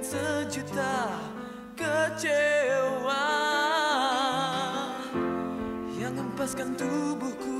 dengan sejuta kecewa Yang empaskan tubuhku